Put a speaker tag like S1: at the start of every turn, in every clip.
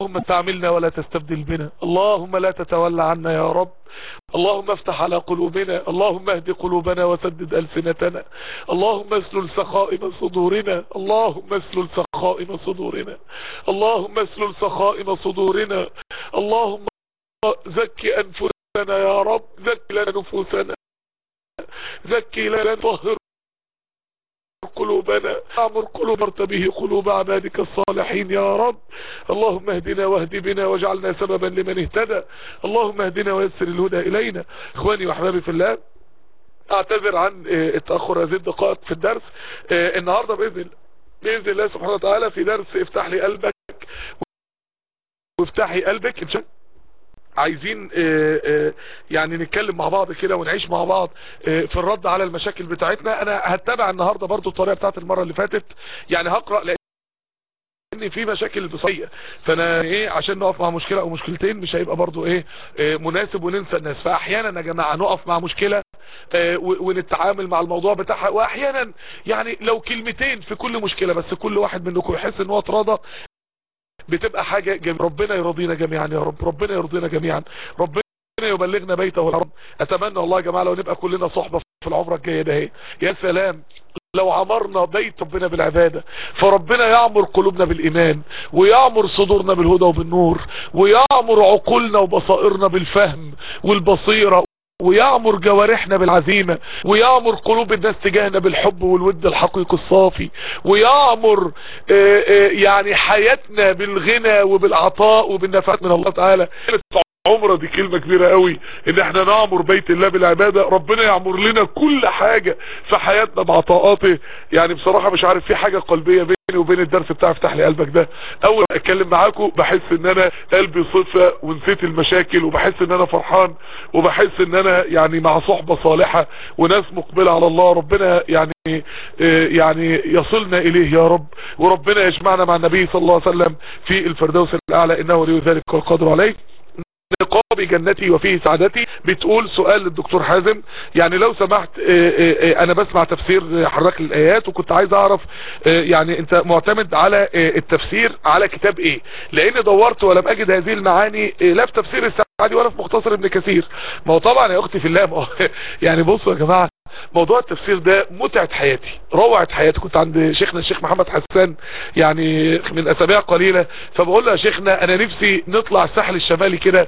S1: اللهم استعملنا ولا تستبدل بنا. اللهم لا تتولى عنا يا رب. اللهم افتح على قلوبنا. اللهم اهد قلوبنا وسدد ألسنتنا. اللهم اسلل سخائم صدورنا. اللهم اسلل سخائم صدورنا. اللهم اسلل سخائم صدورنا. اللهم زكي أنفسنا يا رب. زكي لنا نفوسنا. زكي لنا طهر قلوبنا. اعمر قلوب به قلوب عبادك الصالحين يا رب. اللهم اهدنا واهد بنا واجعلنا سببا لمن اهتدى. اللهم اهدنا ويسر الهدى إلينا. إخواني وأحبابي في الله أعتذر عن التأخر هذه الدقائق في الدرس. النهاردة بإذن بإذن الله سبحانه وتعالى في درس افتح لي قلبك. وافتحي قلبك عايزين يعني نتكلم مع بعض كده ونعيش مع بعض في الرد على المشاكل بتاعتنا. أنا هتبع النهاردة برضو الطريقة بتاعت المرة اللي فاتت. يعني هقرأ لأن في مشاكل بصرية فأنا إيه عشان نقف مع مشكلة أو مشكلتين مش هيبقى برضو إيه مناسب وننسى الناس. فأحيانا يا جماعة نقف مع مشكلة ونتعامل مع الموضوع بتاعها. وأحيانا يعني لو كلمتين في كل مشكلة بس كل واحد منكم يحس إن هو اتراضى بتبقى حاجة جميلة. ربنا يرضينا جميعا يا رب. ربنا يرضينا جميعا. ربنا يبلغنا بيته يا رب. أتمنى والله يا جماعة لو نبقى كلنا صحبة في العمرة الجاية ده يا سلام. لو عمرنا بيت ربنا بالعبادة. فربنا يعمر قلوبنا بالإيمان ويعمر صدورنا بالهدى وبالنور ويعمر عقولنا وبصائرنا بالفهم والبصيرة. ويعمر جوارحنا بالعزيمة ويعمر قلوب الناس تجاهنا بالحب والود الحقيقي الصافي ويعمر آآ آآ يعني حياتنا بالغنى وبالعطاء وبالنفعات من الله تعالى. عمرة دي كلمة كبيرة قوي إن إحنا نعمر بيت الله بالعبادة. ربنا يعمر لنا كل حاجة في حياتنا بعطاءاته يعني بصراحة مش عارف في حاجة قلبية بيني وبين الدرس بتاع افتح لي قلبك ده. أول ما أتكلم معاكم بحس إن أنا قلبي صفة ونسيت المشاكل وبحس إن أنا فرحان وبحس إن أنا يعني مع صحبة صالحة وناس مقبلة على الله. ربنا يعني يعني يصلنا إليه يا رب وربنا يجمعنا مع النبي صلى الله عليه وسلم في الفردوس الأعلى. إنه ولي ذلك والقادر عليه. نقابي جنتي وفيه سعادتي. بتقول سؤال للدكتور حازم. يعني لو سمحت أنا بسمع تفسير حضرتك للآيات وكنت عايز أعرف يعني أنت معتمد على التفسير على كتاب إيه؟ لأن دورت ولم أجد هذه المعاني لا في تفسير السعدي ولا في مختصر ابن كثير. ما هو طبعا يا أختي في الله يعني بصوا يا جماعة موضوع التفسير ده متعة حياتي روعة حياتي. كنت عند شيخنا الشيخ محمد حسان يعني من أسابيع قليلة فبقول له يا شيخنا أنا نفسي نطلع الساحل الشمالي كده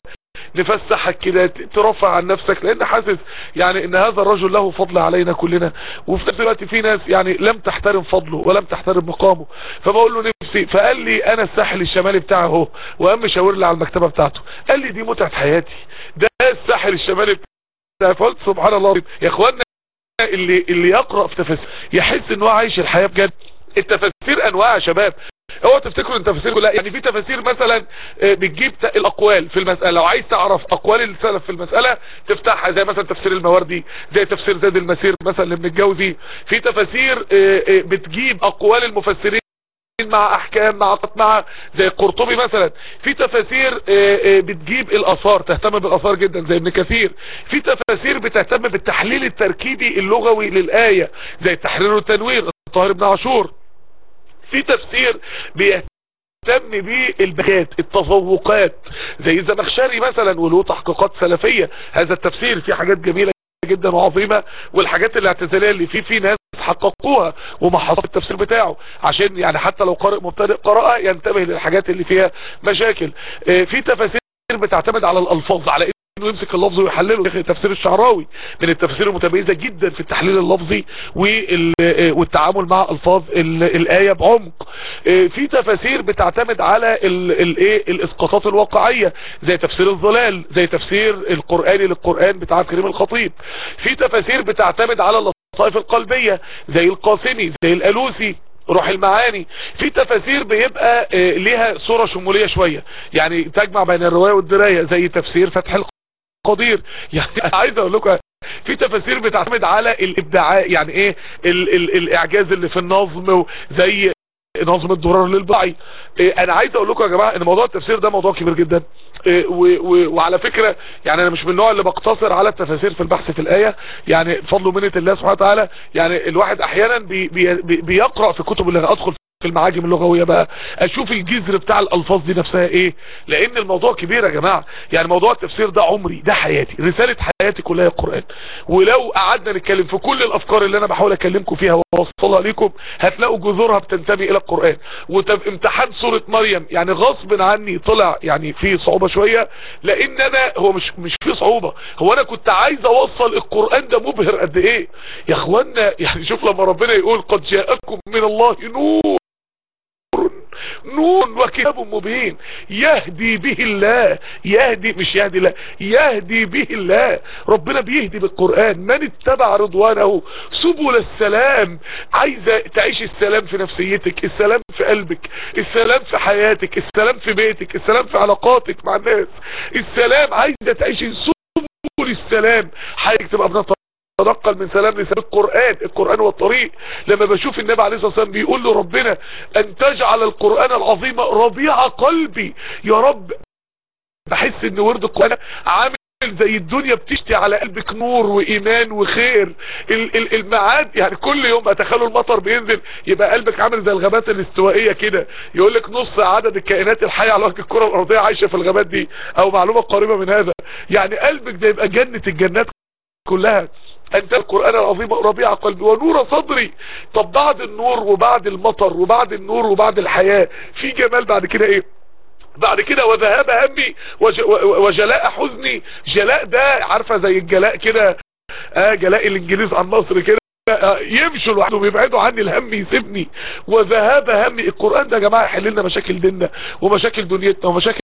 S1: نفسحك كده ترفع عن نفسك لأن حاسس يعني إن هذا الرجل له فضل علينا كلنا وفي نفس الوقت في ناس يعني لم تحترم فضله ولم تحترم مقامه. فبقول له نفسي فقال لي أنا الساحل الشمالي بتاعه أهو وقام شاور لي على المكتبة بتاعته. قال لي دي متعة حياتي ده الساحل الشمالي بتاعه. فقلت سبحان الله يا اخوانا اللي اللي يقرأ في تفاسير يحس إن هو عايش الحياة بجد. التفاسير أنواع يا شباب. أوعى تفتكروا إن تفاسير لا يعني في تفاسير مثلا بتجيب الأقوال في المسألة. لو عايز تعرف أقوال السلف في المسألة تفتحها زي مثلا تفسير المواردي زي تفسير زاد المسير مثلا لابن الجوزي. في تفاسير بتجيب أقوال المفسرين مع أحكام مع مع زي القرطبي مثلا. في تفاسير بتجيب الآثار تهتم بالآثار جدا زي ابن كثير. في تفاسير بتهتم بالتحليل التركيبي اللغوي للآية زي التحرير والتنوير الطاهر بن عاشور. في تفسير بيهتم بالبهجات التذوقات زي الزمخشري مثلا وله تحقيقات سلفية. هذا التفسير فيه حاجات جميلة جدا وعظيمة والحاجات الاعتزالية اللي فيه في ناس حققوها وما حصل التفسير بتاعه. عشان يعني حتى لو قارئ مبتدئ قراءة ينتبه للحاجات اللي فيها مشاكل. في تفاسير بتعتمد على الألفاظ على إنه يمسك اللفظ ويحلله. تفسير الشعراوي من التفاسير المتميزة جدا في التحليل اللفظي والتعامل مع ألفاظ الآية بعمق. في تفاسير بتعتمد على الايه الإسقاطات الواقعية زي تفسير الظلال زي تفسير القرآني للقرآن بتاع كريم الخطيب. في تفاسير بتعتمد على اللطائف القلبية زي القاسمي زي الألوسي روح المعاني. في تفاسير بيبقى ليها صورة شمولية شوية. يعني تجمع بين الرواية والدراية زي تفسير فتح قدير يعني عايز أقول لكم في تفاسير بتعتمد على الإبداع يعني إيه؟ ال ال الإعجاز اللي في النظم زي نظم الدرر للبعي. إيه أنا عايز أقول لكم يا جماعة ان موضوع التفسير ده موضوع كبير جدا. إيه وعلى فكرة يعني أنا مش من النوع اللي بقتصر على التفاسير في البحث في الآية. يعني فضل ومنه الله سبحانه وتعالى يعني الواحد أحيانا بي بي بيقرأ في كتب اللي ادخل المعاجم اللغوية بقى. أشوف الجذر بتاع الألفاظ دي نفسها إيه؟ لأن الموضوع كبير يا جماعة. يعني موضوع التفسير ده عمري ده حياتي رسالة حياتي كلها القرآن. ولو قعدنا نتكلم في كل الأفكار اللي أنا بحاول أكلمكم فيها وأوصلها لكم هتلاقوا جذورها بتنتمي إلى القرآن. وامتحان سورة مريم يعني غصب عني طلع يعني فيه صعوبة شوية لأن أنا هو مش مش فيه صعوبة. هو أنا كنت عايز أوصل القرآن ده مبهر قد إيه؟ يا إخوانا يعني شوف لما ربنا يقول قد جاءكم من الله نور. نور وكتاب مبين. يهدي به الله. يهدي مش يهدي الله يهدي به الله. ربنا بيهدي بالقرآن. من اتبع رضوانه سبل السلام. عايزة تعيش السلام في نفسيتك السلام في قلبك السلام في حياتك السلام في بيتك السلام في علاقاتك مع الناس. السلام عايزة تعيش سبل السلام. حياتك تبقى بنطلع تنقل من سلام لسلام. القرآن القرآن والطريق لما بشوف النبي عليه الصلاة والسلام بيقول له ربنا أن تجعل القرآن العظيم ربيع قلبي. يا رب. بحس إن ورد القرآن عامل زي الدنيا بتشتي على قلبك نور وإيمان وخير. المعاد يعني كل يوم اتخيلوا المطر بينزل يبقى قلبك عامل زي الغابات الاستوائية كده. يقول لك نص عدد الكائنات الحية على وجه الكرة الأرضية عايشة في الغابات دي أو معلومة قريبة من هذا. يعني قلبك ده يبقى جنة الجنات كلها. انت القرآن العظيم ربيع قلبي ونور صدري. طب بعد النور وبعد المطر وبعد النور وبعد الحياة في جمال بعد كده إيه؟ بعد كده وذهاب همي وج... وجلاء حزني. جلاء ده عارفة زي الجلاء كده؟ آه جلاء الإنجليز عن مصر كده. آه يمشوا لوحدهم يبعدوا عني الهم يسيبني. وذهاب همي القرآن ده يا جماعة يحل لنا مشاكل ديننا ومشاكل دنيتنا ومشاكل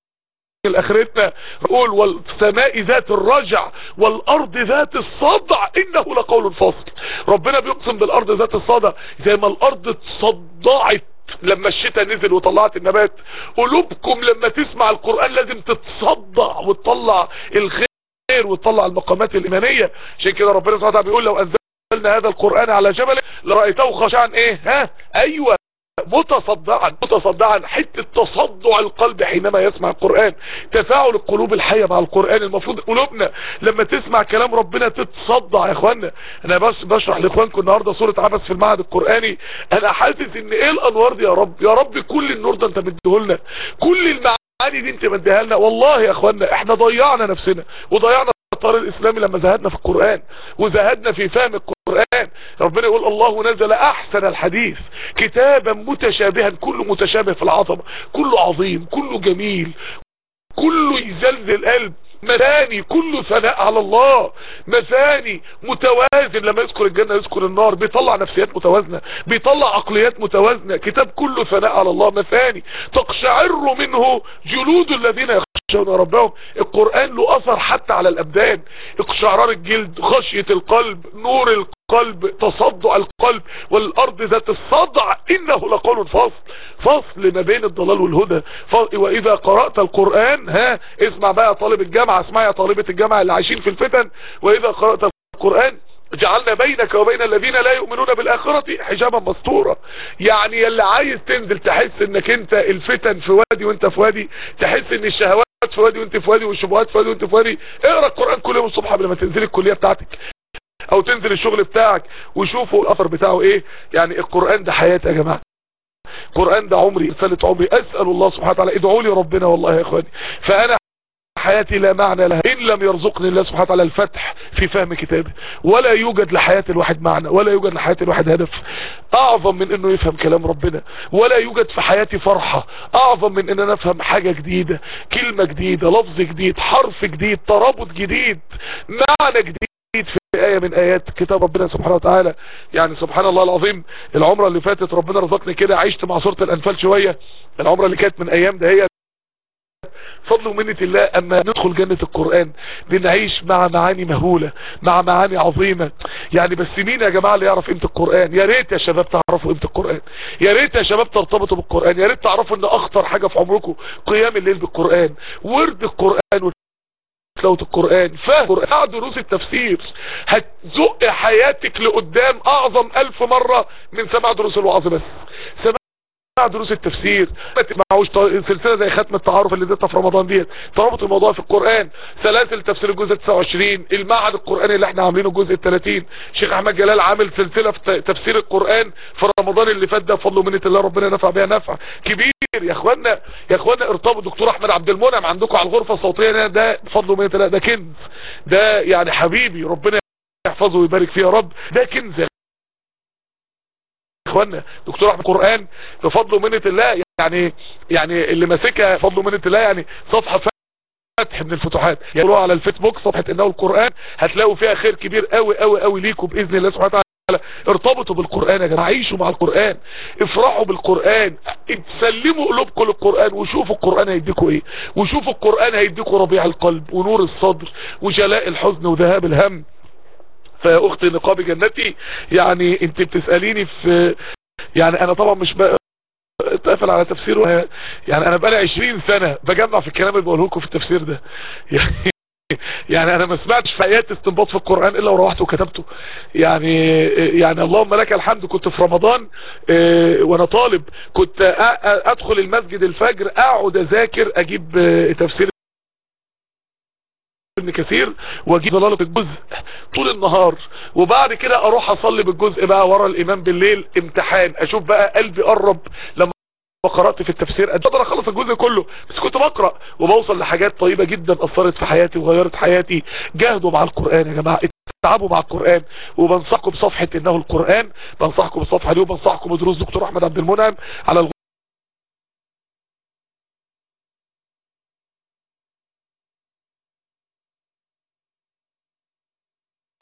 S1: الاخرتنا نقول والسماء ذات الرجع والأرض ذات الصدع إنه لقول فاصل. ربنا بيقسم بالأرض ذات الصدع زي ما الأرض تصدعت لما الشتاء نزل وطلعت النبات. قلوبكم لما تسمع القرآن لازم تتصدع وتطلع الخير وتطلع المقامات الإيمانية. عشان كده ربنا سبحانه وتعالى بيقول لو أنزلنا هذا القرآن على جبل لرأيته خاشعا إيه؟ ها؟ أيوه. متصدعا متصدعا حتة تصدع القلب حينما يسمع القرآن. تفاعل القلوب الحية مع القرآن المفروض قلوبنا لما تسمع كلام ربنا تتصدع يا إخوانا. أنا بس بشرح لإخوانكم النهاردة سورة عبس في المعهد القرآني. أنا حاسس إن إيه الأنوار دي يا رب؟ يا رب كل النور ده أنت مديهولنا. كل المعاني دي أنت مديها لنا والله يا إخوانا إحنا ضيعنا نفسنا وضيعنا الطار الاسلامي لما زهدنا في القرآن وزهدنا في فهم القرآن. ربنا يقول الله نزل أحسن الحديث كتابا متشابها كله متشابه في العظمة كله عظيم كله جميل كله يزلزل القلب. مثاني كله ثناء على الله. مثاني متوازن لما يذكر الجنة يذكر النار بيطلع نفسيات متوازنة بيطلع عقليات متوازنة. كتاب كله ثناء على الله. مثاني تقشعر منه جلود الذين يخشون ربهم. القرآن له أثر حتى على الأبدان. اقشعرار الجلد خشية القلب نور القلب تصدع القلب والأرض ذات الصدع. إنه لقول فصل. فصل ما بين الضلال والهدى. وإذا قرأت القرآن ها اسمع بقى طالب الجامعة اسمع يا طالبة الجامعة اللي عايشين في الفتن. وإذا قرأت القرآن جعلنا بينك وبين الذين لا يؤمنون بالآخرة حجابا مستورا. يعني اللي عايز تنزل تحس إنك أنت الفتن في وادي وأنت في وادي تحس إن الشهوات في وادي وانت في وادي والشبهات في وادي وانت في وادي اقرأ القرآن كل يوم الصبح قبل ما تنزل الكلية بتاعتك. أو تنزل الشغل بتاعك وشوفوا الأثر بتاعه إيه. يعني القرآن ده حياة يا جماعة. القرآن ده عمري رسالة عمري. أسأل الله سبحانه وتعالى. ادعوا لي ربنا والله يا إخواني. فأنا حياتي لا معنى لها. إن لم يرزقني الله سبحانه وتعالى الفتح في فهم كتابه ولا يوجد لحياة الواحد معنى ولا يوجد لحياة الواحد هدف. أعظم من أنه يفهم كلام ربنا ولا يوجد في حياتي فرحة. أعظم من أن أنا أفهم حاجة جديدة كلمة جديدة لفظ جديد حرف جديد ترابط جديد معنى جديد في آية من آيات كتاب ربنا سبحانه وتعالى. يعني سبحان الله العظيم العمرة اللي فاتت ربنا رزقني كده عشت مع سورة الأنفال شوية. العمرة اللي كانت من أيام ده هي فضل ومنة الله أما ندخل جنة القرآن بنعيش مع معاني مهولة مع معاني عظيمة. يعني بس مين يا جماعة اللي يعرف قيمة القرآن؟ يا ريت يا شباب تعرفوا قيمة القرآن. يا ريت يا شباب ترتبطوا بالقرآن. يا ريت تعرفوا إن أخطر حاجة في عمركم قيام الليل بالقرآن. ورد القرآن تلاوة القرآن. فهم دروس التفسير هتزق حياتك لقدام أعظم ألف مرة من سماع دروس الوعظ بس. دروس التفسير. ما تسمعوش سلسلة زي ختم التعارف اللي اديتها في رمضان ديت. تربط الموضوع في القرآن. سلاسل تفسير الجزء 29 المعهد القرآني اللي إحنا عاملينه الجزء 30 شيخ أحمد جلال عامل سلسلة في تفسير القرآن في رمضان اللي فات ده. بفضل ومنه الله ربنا نفع بيها نفع. كبير. يا اخوانا يا إخوانا ارتبط دكتور أحمد عبد المنعم عندكم على الغرفة الصوتية. ده بفضل ومنه الله. ده كنز. ده يعني حبيبي. ربنا يحفظه ويبارك فيه يا رب. ده كنز. اخوانا دكتور أحمد القران بفضل ومنه الله يعني يعني اللي ماسكها بفضل ومنه الله يعني صفحة فتح من الفتوحات. يقولوا على الفيسبوك صفحة إنه القرآن هتلاقوا فيها خير كبير قوي قوي قوي ليكم بإذن الله سبحانه وتعالى. ارتبطوا بالقرآن يا جماعة عيشوا مع القرآن افرحوا بالقرآن تسلموا قلوبكم للقرآن وشوفوا القرآن هيديكوا إيه. وشوفوا القرآن هيديكوا ربيع القلب ونور الصدر وجلاء الحزن وذهاب الهم. فيا أختي نقاب جنتي. يعني أنت بتسأليني في يعني أنا طبعا مش بقى اتقفل على تفسيره. يعني أنا بقالي 20 سنة بجمع في الكلام اللي بقوله لكم في التفسير ده. يعني يعني أنا ما سمعتش في ايات استنباط في القرآن إلا وروحت وكتبته. يعني يعني اللهم لك الحمد. كنت في رمضان آه وأنا طالب. كنت أدخل المسجد الفجر أقعد أذاكر أجيب تفسير ابن كثير واجيب ضلاله الجزء طول النهار. وبعد كده أروح اصلي بالجزء بقى ورا الامام بالليل امتحان. أشوف بقى قلبي قرب لما قرأت في التفسير. أقدر أخلص الجزء كله بس كنت بقرأ. وبوصل لحاجات طيبة جدا أثرت في حياتي وغيرت حياتي. جاهدوا مع القرآن يا جماعة. تعبوا مع القرآن. وبنصحكم بصفحة إنه القرآن. بنصحكم بالصفحة دي وبنصحكم بدروس دكتور أحمد عبد المنعم على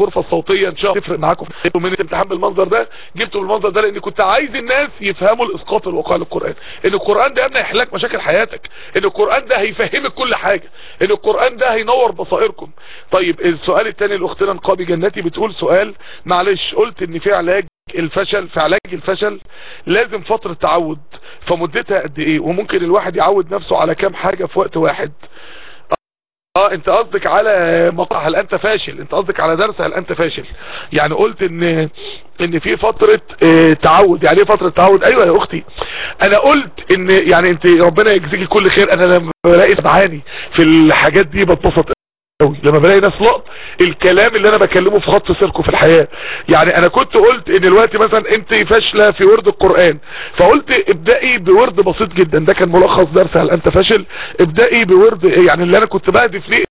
S1: الغرفة الصوتية إن شاء الله تفرق معاكم. من الامتحان بالمنظر ده جبته بالمنظر ده لأن كنت عايز الناس يفهموا الإسقاط الواقع للقرآن. إن القرآن ده يبني يحل لك مشاكل حياتك. إن القرآن ده هيفهمك كل حاجة. إن القرآن ده هينور بصائركم. طيب السؤال الثاني لأختنا نقابي جناتي بتقول سؤال معلش قلت إن في علاج الفشل في علاج الفشل لازم فترة تعود فمدتها قد إيه؟ وممكن الواحد يعود نفسه على كام حاجة في وقت واحد. آه انت قصدك على مقطع هل انت فاشل. انت قصدك على درس هل انت فاشل. يعني قلت إن إن في فترة آه تعود. يعني إيه فترة تعود؟ أيوه يا أختي. أنا قلت إن يعني أنت ربنا يجزيكي كل خير. أنا لما بلاقي بعاني في الحاجات دي بتبسط. قوي لما بلاقي ناس لقط الكلام اللي أنا بكلمه في خط سيركم في الحياة. يعني أنا كنت قلت إن الوقت مثلا أنت فاشلة في ورد القرآن فقلت ابدأي بورد بسيط جدا. ده كان ملخص درس هل أنت فاشل؟ ابدأي بورد يعني اللي أنا كنت بهدف ليه؟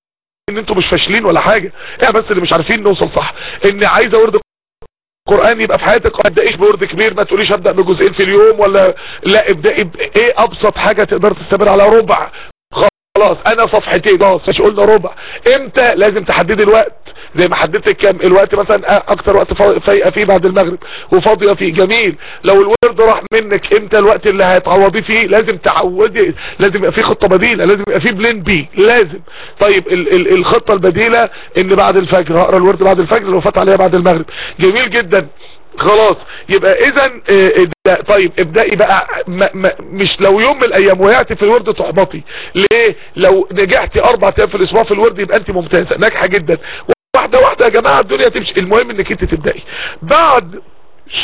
S1: إن أنتوا مش فاشلين ولا حاجة. إيه بس اللي مش عارفين نوصل صح. إن عايزة ورد القرآن يبقى في حياتك ما تبدأيش بورد كبير ما تقوليش أبدأ بجزئين في اليوم ولا لا. ابدأي بايه أبسط حاجة تقدر تستمر على؟ ربع. خلاص أنا صفحتين خلاص مش قلنا ربع. إمتى لازم تحددي الوقت؟ زي ما حددت كام؟ الوقت مثلا أكتر وقت فايقة فيه بعد المغرب. وفاضية فيه. جميل. لو الورد راح منك إمتى الوقت اللي هتعوضيه فيه؟ لازم تعودي. لازم يبقى فيه خطة بديلة. لازم يبقى فيه plan B لازم. طيب ال ال الخطة البديلة إن بعد الفجر هقرأ الورد بعد الفجر لو فات عليها بعد المغرب. جميل جدا. خلاص. يبقى اذا طيب ابدأي بقى مش لو يوم من الأيام وقعتي في الورد تحبطي ليه؟ لو نجحتي أربع أيام في الأسبوع في الورد يبقى أنت ممتازة ناجحة جدا. واحدة واحدة يا جماعة الدنيا تمشي. المهم إنك أنت تبدأي. بعد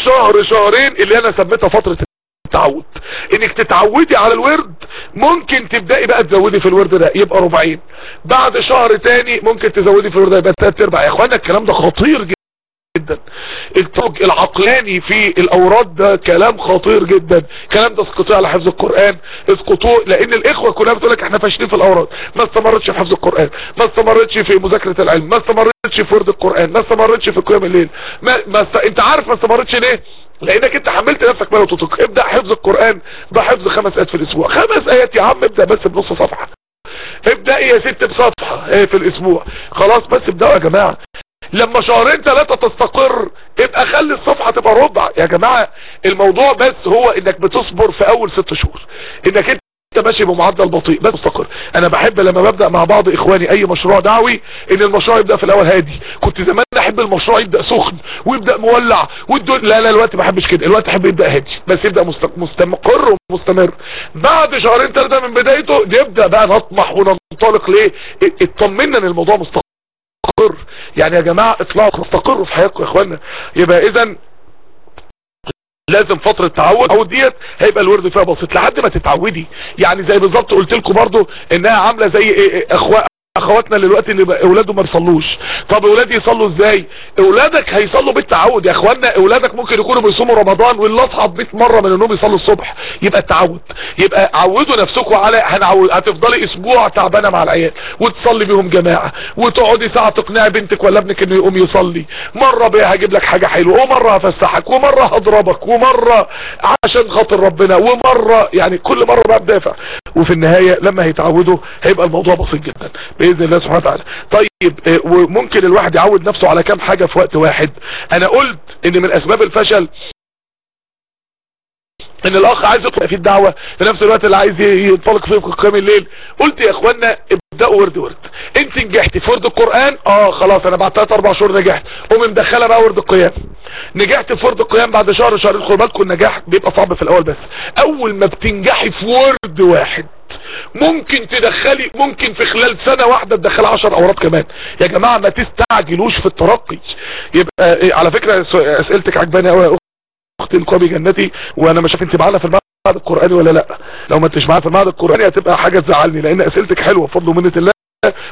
S1: شهر شهرين اللي أنا سميتها فترة التعود. إنك تتعودي على الورد ممكن تبدأي بقى تزودي في الورد ده يبقى ربعين. بعد شهر تاني ممكن تزودي في الورد ده يبقى تلات أرباع. يا إخوانا الكلام ده خطير جدا. جدا. التوج العقلاني في الأوراد ده كلام خطير جدا. الكلام ده اسقطوه على حفظ القرآن. اسقطوه لأن الإخوة كلها بتقول لك إحنا فاشلين في الأوراد. ما استمرتش في حفظ القرآن. ما استمرتش في مذاكرة العلم. ما استمرتش في ورد القرآن. ما استمرتش في قيام الليل. ما, ما است... أنت عارف ما استمرتش ليه؟ لأنك أنت حملت نفسك مال وتطق ابدأ حفظ القرآن بحفظ خمس آيات في الأسبوع. خمس آيات يا عم ابدأ بس بنص صفحة. ابدأ يا ست بصفحة في الأسبوع. خلاص بس ابدأوا يا جماعة. لما شهرين ثلاثة تستقر ابقى خلي الصفحة تبقى ربع. يا جماعة الموضوع بس هو إنك بتصبر في أول ست شهور. إنك أنت ماشي بمعدل بطيء بس مستقر. أنا بحب لما ببدأ مع بعض إخواني أي مشروع دعوي إن المشروع يبدأ في الأول هادي. كنت زمان أحب المشروع يبدأ سخن ويبدأ مولع والدول لا لا الوقت ما بحبش كده. الوقت أحب يبدأ هادي بس يبدأ مستقر ومستمر. بعد شهرين ثلاثة من بدايته نبدأ بقى نطمح وننطلق ليه؟ اطمنا إن الموضوع مستقر. مستقر. يعني يا جماعة إطلاق مستقروا في حياتكم يا اخوانا يبقى اذا لازم فترة تعود تعود ديت هيبقى الورد فيها بسيط لحد ما تتعودي. يعني زي بالظبط قلت لكم برضو إنها عاملة زي إيه إيه اخوة أخواتنا دلوقتي اللي أولادهم ما بيصلوش. طب أولادي يصلوا إزاي؟ أولادك هيصلوا بالتعود يا اخوانا أولادك ممكن يكونوا بيصوموا رمضان واللي أصحى 100 مرة من النوم يصلوا الصبح. يبقى التعود. يبقى عودوا نفسكم على هنعود هتفضلي أسبوع تعبانة مع العيال وتصلي بيهم جماعة وتقعدي ساعة تقنعي بنتك ولا ابنك إنه يقوم يصلي. مرة بقى هجيب لك حاجة حلوة ومرة هفسحك ومرة هضربك ومرة عشان خاطر ربنا ومرة يعني كل مرة بقى بدافع. وفي النهاية لما هيتعودوا هيبقى الموضوع بسيط جدا بإذن الله سبحانه وتعالى. طيب آه، وممكن الواحد يعود نفسه على كام حاجة في وقت واحد؟ أنا قلت إن من أسباب الفشل إن الأخ عايز يطلع في الدعوة في نفس الوقت اللي عايز ينطلق فيه في قيام الليل. قلت يا إخوانا ابدأوا ورد ورد. أنت نجحتي في ورد القرآن؟ آه خلاص أنا بعد 3 4 شهور نجحت. قومي مدخله بقى ورد القيام. نجحت في ورد القيام بعد شهر شهرين خد بالكم النجاح بيبقى صعب في الأول بس. أول ما بتنجحي في ورد واحد ممكن تدخلي ممكن في خلال سنة واحدة تدخلي 10 اوراد كمان. يا جماعة ما تستعجلوش في الترقي. يبقى إيه، على فكرة أسئلتك عجباني قوي يا أختي القوي جنتي وأنا مش عارف انت معانا في المعهد القرآني ولا لأ. لو ما انتش معانا في المعهد القرآني هتبقى حاجة تزعلني لأن أسئلتك حلوة بفضل ومنه الله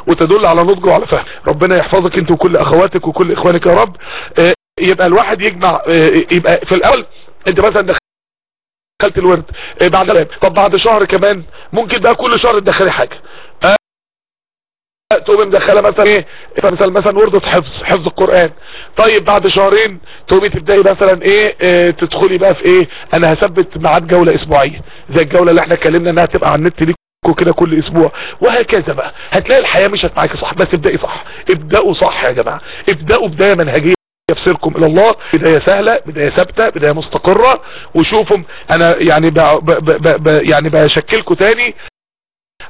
S1: وتدل على نضج وعلى فهم. ربنا يحفظك انت وكل أخواتك وكل إخوانك يا رب. آه، يبقى الواحد يجمع آه، يبقى في الأول انت مثلا دخلت الورد آه، بعد طب بعد شهر كمان ممكن بقى كل شهر تدخلي حاجة. تقومي مدخلة مثلا إيه؟ مثلا مثلا وردة حفظ حفظ القرآن. طيب بعد شهرين تقومي تبدأي مثلا إيه, إيه تدخلي بقى في إيه؟ أنا هثبت ميعاد جولة أسبوعية. زي الجولة اللي إحنا اتكلمنا إنها تبقى على النت ليكوا كده كل أسبوع. وهكذا بقى. هتلاقي الحياة مشت معاكي صح بس ابدأي صح. ابدأوا صح يا جماعة. ابدأوا بداية منهجية. يفصلكم إلى الله. بداية سهلة بداية ثابتة بداية مستقرة. وشوفوا أنا يعني ب ب ب يعني بشكلكم تاني.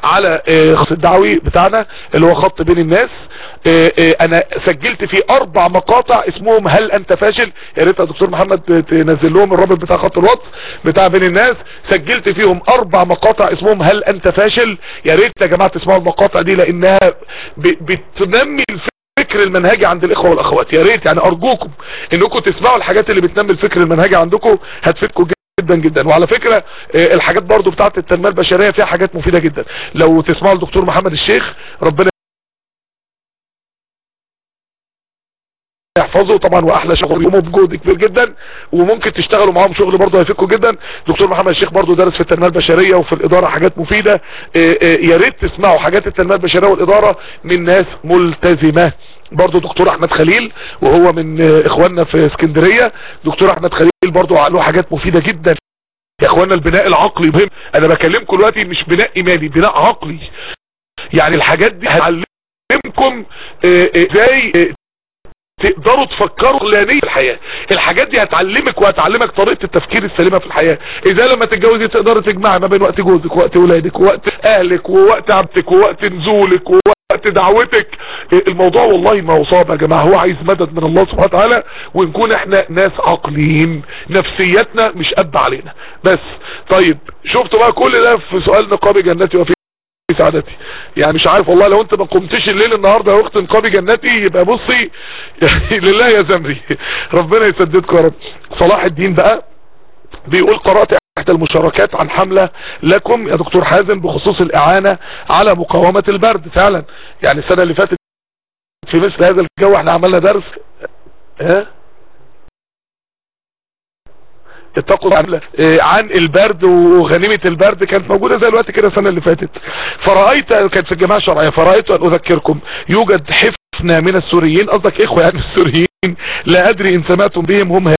S1: على خط الدعوي بتاعنا اللي هو خط بين الناس. أنا سجلت فيه أربع مقاطع اسمهم هل أنت فاشل؟ يا ريت يا دكتور محمد تنزل لهم الرابط بتاع خط الواتس بتاع بين الناس. سجلت فيهم أربع مقاطع اسمهم هل أنت فاشل؟ يا ريت يا جماعة تسمعوا المقاطع دي لأنها بتنمي الفكر المنهجي عند الإخوة والأخوات. يا ريت يعني أرجوكم إنكم تسمعوا الحاجات اللي بتنمي الفكر المنهجي عندكم هتفيدكم جدا جدا. وعلى فكرة الحاجات برضو بتاعت التنمية البشرية فيها حاجات مفيدة جدا. لو تسمعوا الدكتور محمد الشيخ ربنا يحفظه طبعا وأحلى شغل يومه بجهد كبير جدا وممكن تشتغلوا معاهم شغل برضه هيفيدكم جدا. دكتور محمد الشيخ برضه درس في التنمية البشرية وفي الإدارة حاجات مفيدة. يا ريت تسمعوا حاجات التنمية البشرية والإدارة من ناس ملتزمة. برضه دكتور أحمد خليل وهو من إخواننا في اسكندرية. دكتور أحمد خليل برضه له حاجات مفيدة جدا يا اخوانا البناء العقلي مهم. أنا بكلمكم دلوقتي مش بناء إيماني بناء عقلي. يعني الحاجات دي هتعلمكم إزاي تقدروا تفكروا عقلانية في الحياة. الحاجات دي هتعلمك وهتعلمك طريقة التفكير السليمة في الحياة. إذا لما تتجوزي تقدري تجمعي ما بين وقت جوزك ووقت ولادك ووقت أهلك ووقت عبتك ووقت نزولك ووقت دعوتك الموضوع والله ما هو صعب يا جماعة هو عايز مدد من الله سبحانه وتعالى ونكون إحنا ناس عقليين نفسيتنا مش قد علينا. بس طيب شفتوا بقى كل ده في سؤال نقاب جنتي وفي سعادتي. يعني مش عارف والله لو انت ما قمتش الليل النهاردة يا اخت نقابي جنتي يبقى بصي يعني لله يا زمري. ربنا يسددكم يا رب. صلاح الدين بقى بيقول احدى المشاركات عن حملة لكم يا دكتور حازم بخصوص الإعانة على مقاومة البرد. فعلا. يعني السنة اللي فاتت في مثل هذا الجو إحنا عملنا درس. ها؟ اتقوا عن البرد وغنيمة البرد كانت موجودة زي الوقت كده السنة اللي فاتت. فرأيت كانت في الجماعة الشرعية. فرأيت أن أذكركم. يوجد حفنة من السوريين قصدك إخوة يعني السوريين. لا أدري إن سمعتم بهم. هم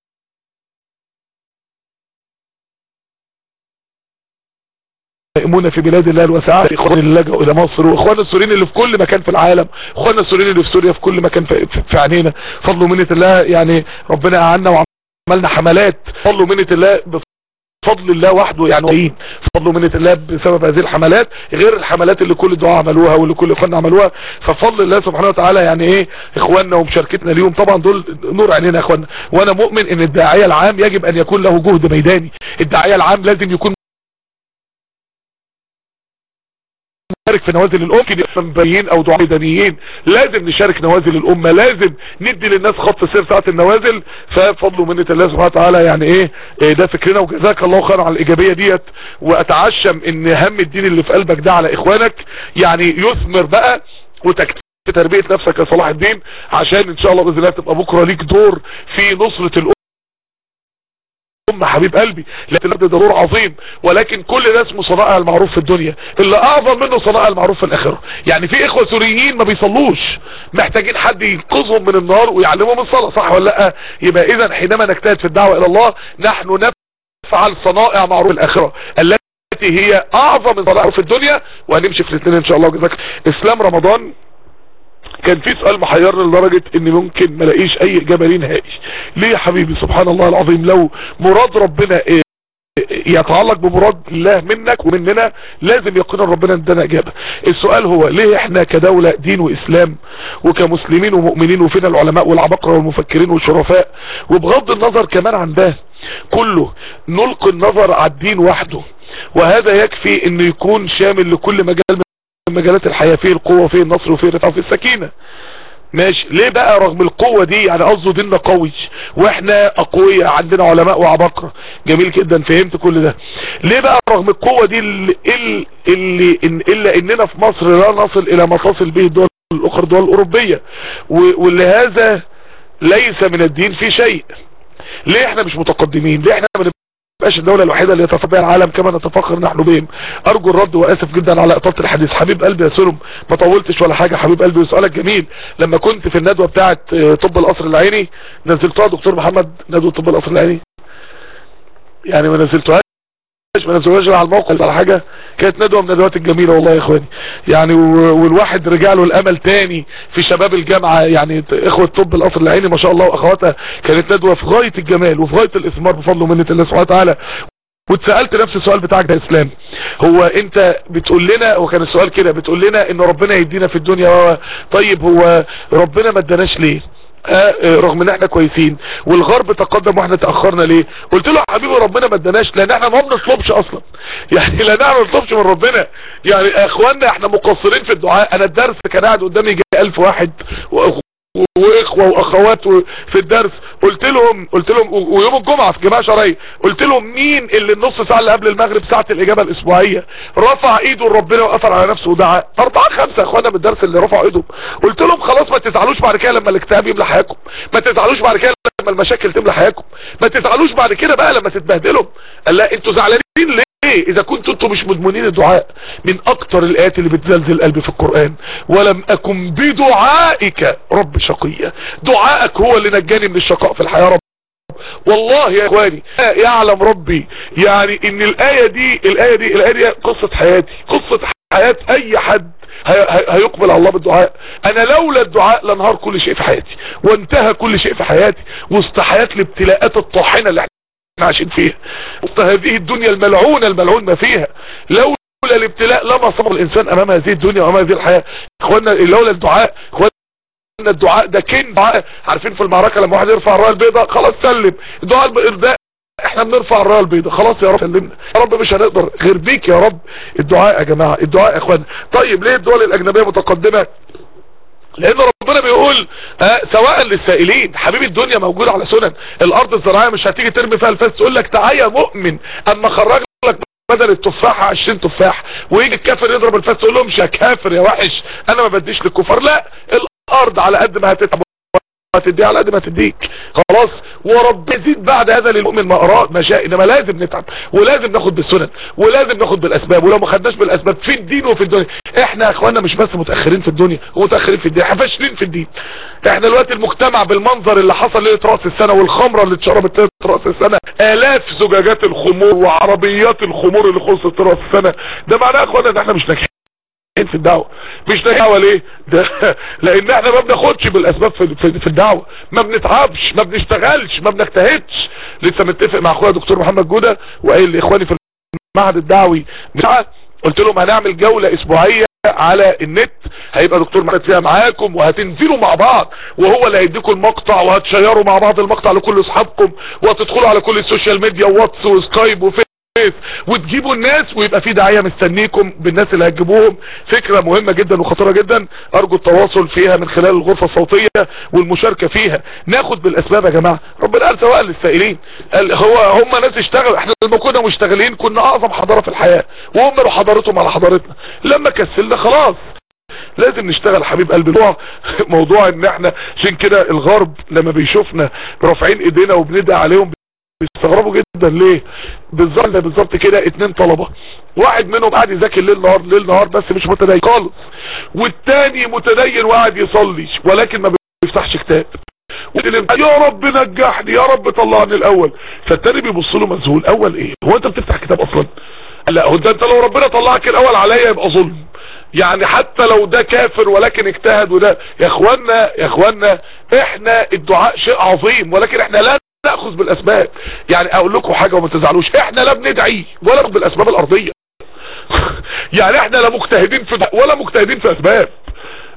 S1: يقيمون في بلاد الله الواسعة. إخوان اللي لجأوا إلى مصر وإخوان السوريين اللي في كل مكان في العالم. اخواننا السوريين اللي في سوريا في كل مكان في, في عينينا. فضلوا منة الله يعني ربنا أعنا وعملنا عملنا حملات. فضل منة الله بفضل الله وحده يعني فضل منة الله بسبب هذه الحملات غير الحملات اللي كل الدعاء عملوها واللي كل إخواننا عملوها. ففضل الله سبحانه وتعالى يعني إيه إخواننا ومشاركتنا ليهم طبعا دول نور عينينا اخواننا وأنا مؤمن إن الداعية العام يجب أن يكون له جهد ميداني. الداعية العام لازم يكون في نوازل الام منبريين أو دعاء ميدانيين لازم نشارك نوازل الأمة. لازم ندي للناس خط سير ساعة النوازل. ففضل منة الله سبحانه وتعالى يعني إيه, إيه ده فكرنا. وجزاك الله خير على الإيجابية ديت. وأتعشم إن هم الدين اللي في قلبك ده على إخوانك. يعني يثمر بقى وتكتب في تربية نفسك يا صلاح الدين. عشان إن شاء الله بإذن الله تبقى بكرة ليك دور في نصرة الأمة. ام حبيب قلبي لكن ده دور عظيم ولكن كل ده اسمه صنائع المعروف في الدنيا. اللي أعظم منه صنائع المعروف في الآخرة. يعني في إخوة سوريين ما بيصلوش محتاجين حد ينقذهم من النار ويعلمهم الصلاة صح ولا لأ؟ يبقى إذا حينما نجتهد في الدعوة إلى الله نحن نفعل صنائع معروف الآخرة. التي هي أعظم من صنائع في الدنيا وهنمشي في الاثنين إن شاء الله. جزاك إسلام رمضان كان في سؤال محيرني لدرجة ان ممكن ما ألاقيش أي إجابة ليه نهائي. ليه يا حبيبي؟ سبحان الله العظيم لو مراد ربنا إيه يتعلق بمراد الله منك ومننا لازم يقينا ربنا ادانا إجابة. السؤال هو ليه إحنا كدولة دين وإسلام وكمسلمين ومؤمنين وفينا العلماء والعبقرة والمفكرين والشرفاء وبغض النظر كمان عن ده كله نلقي النظر على الدين وحده وهذا يكفي إنه يكون شامل لكل مجال مجالات الحياة فيه القوة فيه النصر وفيه الرفع وفيه السكينة. ماشي. ليه بقى رغم القوة دي؟ يعني قصده ديننا قوي. وإحنا أقوياء عندنا علماء وعباقرة جميل جدا فهمت كل ده. ليه بقى رغم القوة دي اللي, اللي إن إلا إننا في مصر لا نصل إلى ما تصل به الدول الأخرى الدول الأوروبية. واللي هذا ليس من الدين في شيء. ليه إحنا مش متقدمين؟ ليه إحنا بقاش الدولة الوحيدة اللي يتفق بها العالم كما نتفخر نحن بهم. أرجو الرد وآسف جدا على إطالة الحديث. حبيب قلبي يا سلم ما طولتش ولا حاجة حبيب قلبي. وسؤالك جميل. لما كنت في الندوة بتاعة طب القصر العيني نزلتوها دكتور محمد ندوة طب القصر العيني؟ يعني ما نزلتوهاش ما نزلوهاش على الموقع على حاجة. كانت ندوة من الندوات الجميلة والله يا إخواني. يعني والواحد رجع له الأمل تاني في شباب الجامعة. يعني إخوة طب القصر العيني ما شاء الله واخواتها كانت ندوة في غاية الجمال وفي غاية الإثمار بفضل ومنة الله سبحانه وتعالى. واتسألت نفس السؤال بتاعك ده إسلام. هو أنت بتقول لنا وكان السؤال كده بتقول لنا إن ربنا يدينا في الدنيا طيب هو ربنا ما اداناش ليه؟ رغم ان إحنا كويسين والغرب تقدم وإحنا تأخرنا ليه؟ قلت له يا حبيبي ربنا ما اداناش لأن إحنا ما بنطلبش أصلا. يعني لا نعمل نطلبش من ربنا. يعني اخواننا إحنا مقصرين في الدعاء. أنا الدرس كان قاعد قدامي جاي 1000 واحد وإخوة وأخوات في الدرس قلت لهم قلت لهم ويوم الجمعة في جماعة شرعيه قلت لهم مين اللي النص ساعة اللي قبل المغرب ساعة الإجابة الإسبوعية؟ رفع إيده لربنا وقفل على نفسه ودعا. أربعة خمسة إخوانا من الدرس اللي رفعوا إيدهم. قلت لهم خلاص ما تزعلوش بعد كده لما الاكتئاب يملى حياتكم. ما تزعلوش بعد كده لما المشاكل تملى حياتكم. ما تزعلوش بعد كده بقى لما تتبهدلوا. قال لا أنتوا زعلانين ليه؟ إيه إذا كنتوا أنتوا مش مدمنين الدعاء من أكتر الآيات اللي بتزلزل قلبي في القرآن؟ ولم أكن بدعائك رب شقية. دعائك هو اللي نجاني من الشقاء في الحياة. رب والله يا إخواني يعلم ربي. يعني إن الآية دي الآية دي الآية دي قصة حياتي. قصة حياة أي حد هيقبل على الله بالدعاء. أنا لولا الدعاء لانهار كل شيء في حياتي وانتهى كل شيء في حياتي. حياة الابتلاءات الطاحنة اللي إحنا عايشين فيها. وسط هذه الدنيا الملعونة الملعون ما فيها. لولا الابتلاء لما صبر الإنسان أمام هذه الدنيا وأمام هذه الحياة. اخوانا لولا الدعاء اخوانا الدعاء ده كن دعاء. عارفين في المعركة لما واحد يرفع الراية البيضاء خلاص سلم. الدعاء ده إحنا بنرفع الراية البيضاء. خلاص يا رب سلمنا. يا رب مش هنقدر غير بيك يا رب. الدعاء يا جماعة الدعاء يا اخوانا طيب ليه الدول الأجنبية متقدمة؟ لأن ربنا بيقول آه سواء للسائلين حبيب الدنيا موجود على سنن الأرض الزراعية مش هتيجي ترمي فيها الفاس تقول لك تعالى يا مؤمن اما خرج لك بدل التفاحة 20 تفاح ويجي الكافر يضرب الفاس تقول لهم يا كافر يا وحش أنا ما بديش للكفار لا الأرض على قد ما هتتعب. هتديها على قد ما تديك. خلاص؟ ورب يزيد بعد هذا للمؤمن ما أراد ما شاء إنما لازم نتعب ولازم ناخد بالسنن ولازم ناخد بالأسباب ولو ما خدناش بالأسباب في الدين وفي الدنيا. إحنا يا اخوانا مش بس متأخرين في الدنيا ومتأخرين في الدين إحنا فاشلين في الدين. إحنا دلوقتي المجتمع بالمنظر اللي حصل ليله رأس السنة والخمرة اللي اتشربت ليله رأس السنة آلاف زجاجات الخمور وعربيات الخمور اللي خلصت رأس السنة. ده معناه يا اخوانا إن إحنا مش ناجحين. في الدعوة. مش دعوة ليه؟ ده لأن إحنا ما بناخدش بالأسباب في, الدعوة. ما بنتعبش ما بنشتغلش ما بنجتهدش. لسه متفق مع أخويا دكتور محمد جودة وقايل لاخواني في المعهد الدعوي قلت لهم هنعمل جولة أسبوعية على النت. هيبقى دكتور محمد فيها معاكم وهتنزلوا مع بعض وهو اللي هيديكم المقطع وهتشيروا مع بعض المقطع لكل أصحابكم وهتدخلوا على كل ال social media واتس وسكايب وفيس وتجيبوا الناس ويبقى في داعية مستنيكم بالناس اللي هتجيبوهم. فكرة مهمة جدا وخطيرة جدا. أرجو التواصل فيها من خلال الغرفة الصوتية والمشاركة فيها. ناخد بالأسباب يا جماعة. ربنا قال سواء للسائلين. قال هو هم ناس اشتغلوا إحنا لما كنا مشتغلين كنا أعظم حضارة في الحياة. وهم لو حضارتهم على حضارتنا. لما كسلنا خلاص. لازم نشتغل حبيب قلب موضوع موضوع إن إحنا عشان كده الغرب لما بيشوفنا رافعين إيدينا وبندعي عليهم بيستغربوا جدا. ليه؟ بالظبط بالظبط كده. اتنين طلبة. واحد منهم قاعد يذاكر ليل نهار ليل نهار بس مش متدين خالص. والتاني متدين وقاعد يصلي ولكن ما بيفتحش كتاب. يا رب نجحني يا رب طلعني الأول. فالتاني بيبص له مذهول. أول إيه؟ هو أنت بتفتح كتاب أصلا؟ لا هو ده أنت لو ربنا طلعك الأول عليا يبقى ظلم. يعني حتى لو ده كافر ولكن اجتهد وده. يا اخوانا يا اخوانا إحنا الدعاء شيء عظيم ولكن إحنا لا ناخذ بالاسباب. يعني أقول لكم حاجة وما تزعلوش. إحنا لا بندعي ولا بالاسباب الارضية. يعني إحنا لا مجتهدين في ولا مجتهدين في اسباب.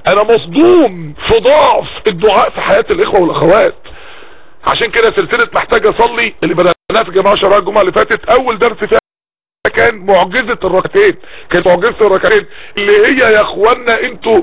S1: أنا مصدوم في ضعف الدعاء في حياة الاخوة والاخوات. عشان كده سلسلة محتاج اصلي اللي بدأناها في جماعة شرع الجمعة اللي فاتت. أول درس فيها كان معجزة الركعتين. كانت معجزة الركعتين اللي هي يا اخوانا أنتوا